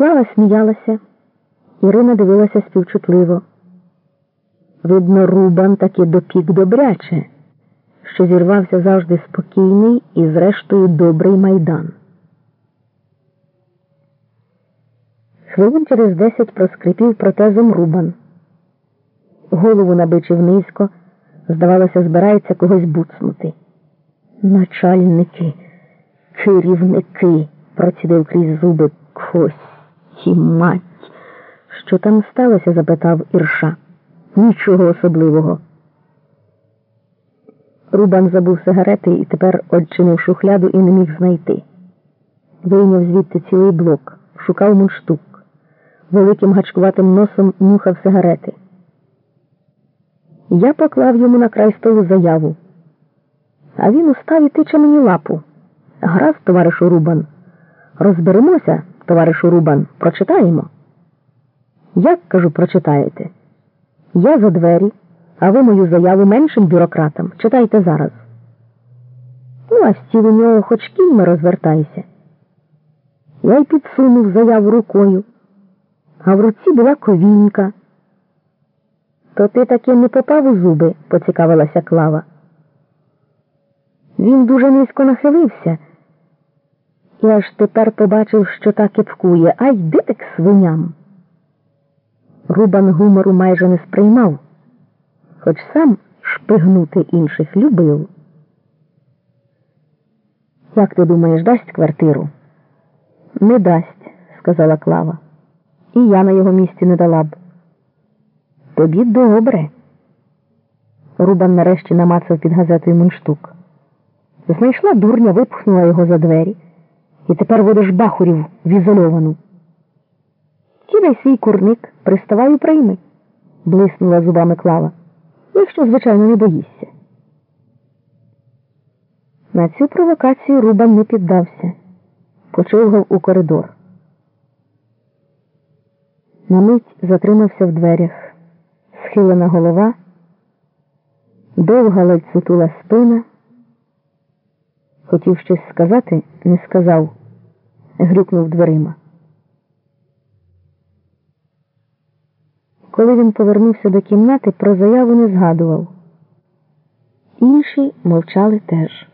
Клава сміялася, Ірина дивилася співчутливо. Видно, Рубан таки допік добряче, що зірвався завжди спокійний і, зрештою, добрий майдан. Хвилин через десять проскрипів протезом Рубан. Голову набичив низько, здавалося, збирається когось буцнути. Начальники, керівники, процідив крізь зуби Кості мать. Що там сталося? запитав Ірша. Нічого особливого. Рубан забув сигарети і тепер одчинив шухляду і не міг знайти. Вийняв звідти цілий блок, шукав мундштук. Великим гачкуватим носом нюхав сигарети. Я поклав йому на край столу заяву. А він устав і тиче мені лапу. Гаразд, товаришу Рубан. Розберемося, товаришу Рубан, прочитаємо. Як кажу, прочитаєте? Я за двері, а ви мою заяву меншим бюрократам. Читайте зараз. Ну, а стіл у нього хоч кільма розвертайся. Я й підсунув заяву рукою, а в руці була ковінька. То ти таки не попав у зуби, поцікавилася Клава. Він дуже низько нахилився. І аж тепер побачив, що так і пкує, ай дитик свиням. Рубан гумору майже не сприймав, хоч сам шпигнути інших любив. Як ти думаєш, дасть квартиру? Не дасть, сказала Клава. І я на його місці не дала б. Тобі добре. Рубан нарешті намацав під газетою мундштук. Знайшла дурня, випхнула його за двері, і тепер водиш бахурів в ізольовану. Кидай свій курник, приставай і прийми, блиснула зубами Клава. Якщо, звичайно, не боїшся. На цю провокацію Рубан не піддався, почовгав у коридор. На мить затримався в дверях, схилена голова, довга ледь сутула спина. Хотів щось сказати, не сказав, грюкнув дверима. Коли він повернувся до кімнати, про заяву не згадував. Інші мовчали теж.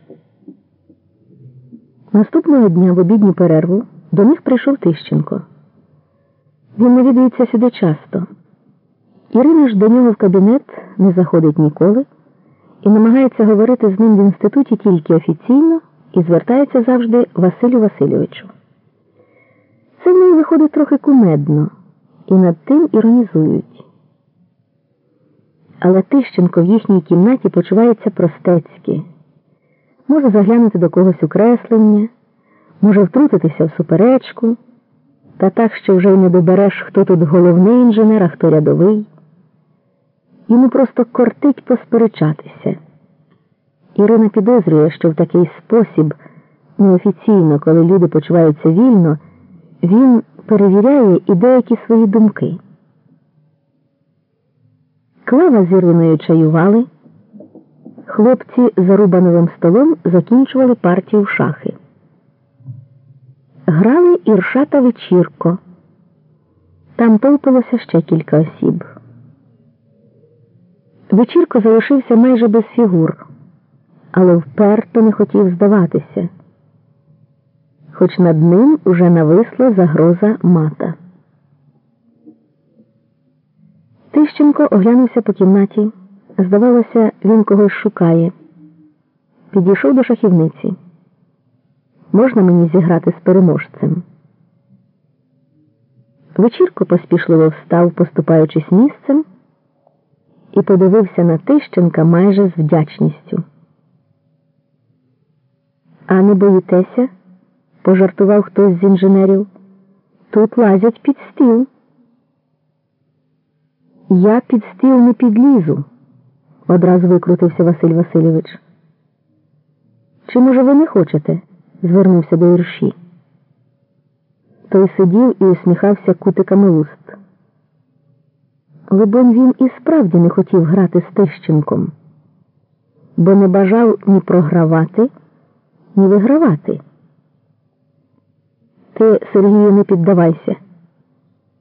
Наступного дня в обідню перерву до них прийшов Тищенко. Він навідується сюди часто. Ірина ж до нього в кабінет не заходить ніколи і намагається говорити з ним в інституті тільки офіційно і звертається завжди Василю Васильовичу. Це в неї виходить трохи кумедно і над тим іронізують. Але Тищенко в їхній кімнаті почувається простецьки, може заглянути до когось у креслення, може втрутитися в суперечку, та так, що вже й не добереш, хто тут головний інженер, а хто рядовий. Йому просто кортить посперечатися. Ірина підозрює, що в такий спосіб, неофіційно, коли люди почуваються вільно, він перевіряє і деякі свої думки. Клава з Іриною чаювали. Хлопці за Рубановим столом закінчували партію в шахи. Грали Ірша та вечірко. Там толпилося ще кілька осіб. Вечірко залишився майже без фігур, але вперто не хотів здаватися, хоч над ним уже нависла загроза мата. Тищенко оглянувся по кімнаті. Здавалося, він когось шукає. Підійшов до шахівниці. Можна мені зіграти з переможцем? Вечірко поспішливо встав, поступаючись місцем, і подивився на Тищенка майже з вдячністю. А не боїтеся? пожартував хтось з інженерів. Тут лазять під стіл. Я під стіл не підлізу, одразу викрутився Василь Васильович. Чи, може, ви не хочете? звернувся до Ірші. Той сидів і усміхався кутиками уст. Либонь він і справді не хотів грати з Тищенком, бо не бажав ні програвати, ні вигравати. Ти, Сергію, не піддавайся.